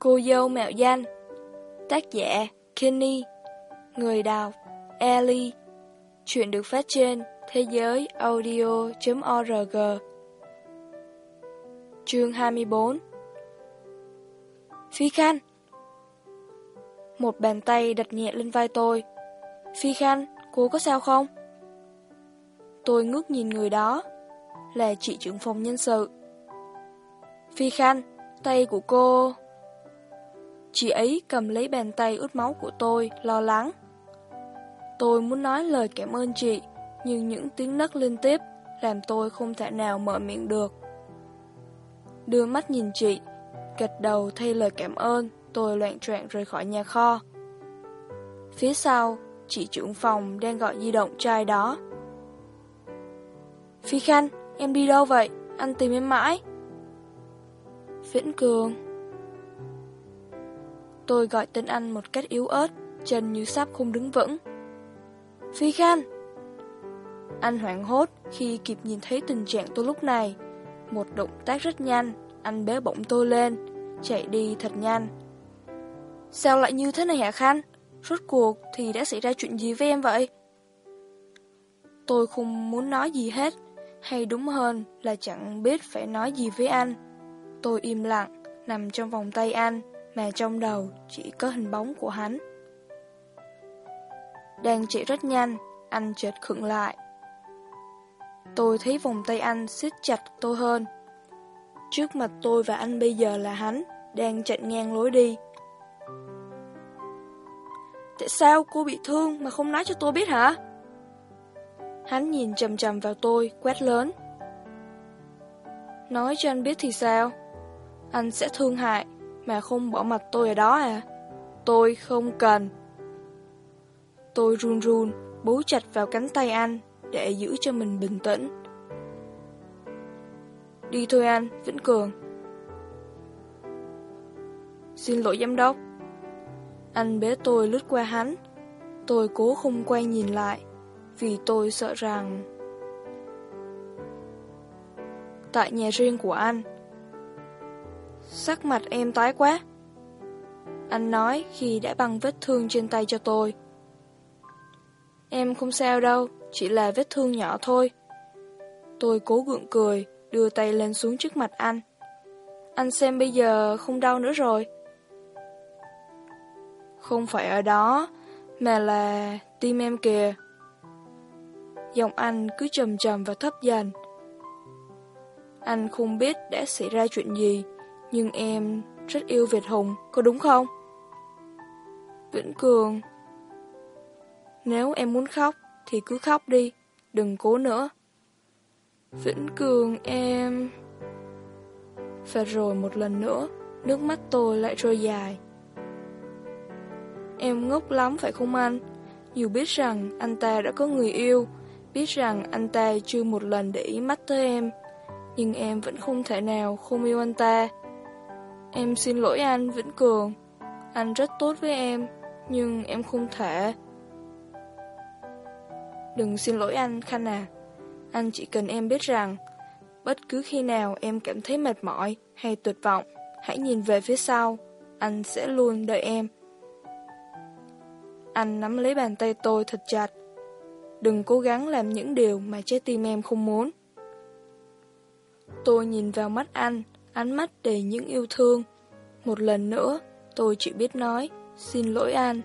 Cô dâu mạo danh Tác giả Kenny Người đọc Ellie Chuyện được phát trên thế giới audio.org Chương 24 Phi Khanh. Một bàn tay đặt nhẹ lên vai tôi. Phi Khanh, cô có sao không? Tôi ngước nhìn người đó Là chị trưởng phòng nhân sự. Phi Khanh, tay của cô... Chị ấy cầm lấy bàn tay ướt máu của tôi, lo lắng. Tôi muốn nói lời cảm ơn chị, nhưng những tiếng nấc liên tiếp làm tôi không thể nào mở miệng được. Đưa mắt nhìn chị, gật đầu thay lời cảm ơn, tôi loạn troạn rời khỏi nhà kho. Phía sau, chị trưởng phòng đang gọi di động trai đó. Phi Khanh, em đi đâu vậy? Anh tìm em mãi. Viễn Cường Tôi gọi tên anh một cách yếu ớt, chân như sắp không đứng vững. Phi khan Anh hoảng hốt khi kịp nhìn thấy tình trạng tôi lúc này. Một động tác rất nhanh, anh bế bổng tôi lên, chạy đi thật nhanh. Sao lại như thế này hả khan Rốt cuộc thì đã xảy ra chuyện gì với em vậy? Tôi không muốn nói gì hết, hay đúng hơn là chẳng biết phải nói gì với anh. Tôi im lặng, nằm trong vòng tay anh, mà trong đầu chỉ có hình bóng của hắn. Đang chạy rất nhanh, anh chợt khựng lại. Tôi thấy vòng tay anh siết chặt tôi hơn. Trước mặt tôi và anh bây giờ là hắn, đang chạy ngang lối đi. Tại sao cô bị thương mà không nói cho tôi biết hả? Hắn nhìn chầm chầm vào tôi, quét lớn. Nói cho anh biết thì sao? Anh sẽ thương hại, mà không bỏ mặt tôi ở đó à? Tôi không cần. Tôi run run, bú chặt vào cánh tay anh, để giữ cho mình bình tĩnh. Đi thôi anh, Vĩnh Cường. Xin lỗi giám đốc. Anh bế tôi lướt qua hắn. Tôi cố không quay nhìn lại, vì tôi sợ rằng... Tại nhà riêng của anh, Sắc mặt em tái quá. Anh nói khi đã băng vết thương trên tay cho tôi. Em không sao đâu, chỉ là vết thương nhỏ thôi. Tôi cố gượng cười, đưa tay lên xuống trước mặt anh. Anh xem bây giờ không đau nữa rồi. Không phải ở đó, mà là tim em kìa. Giọng anh cứ trầm trầm và thấp dần. Anh không biết đã xảy ra chuyện gì, nhưng em rất yêu Việt Hùng, có đúng không? Vĩnh Cường Nếu em muốn khóc thì cứ khóc đi, đừng cố nữa. Vĩnh Cường em... Và rồi một lần nữa, nước mắt tôi lại rơi dài. Em ngốc lắm phải không anh? Dù biết rằng anh ta đã có người yêu, biết rằng anh ta chưa một lần để ý mắt tới em, nhưng em vẫn không thể nào không yêu anh ta. Em xin lỗi anh, Vĩnh Cường. Anh rất tốt với em, Nhưng em không thể. Đừng xin lỗi anh, Khanh à. Anh chỉ cần em biết rằng, Bất cứ khi nào em cảm thấy mệt mỏi Hay tuyệt vọng, Hãy nhìn về phía sau. Anh sẽ luôn đợi em. Anh nắm lấy bàn tay tôi thật chặt. Đừng cố gắng làm những điều mà trái tim em không muốn. Tôi nhìn vào mắt anh ánh mắt đầy những yêu thương. Một lần nữa, tôi chỉ biết nói, xin lỗi anh.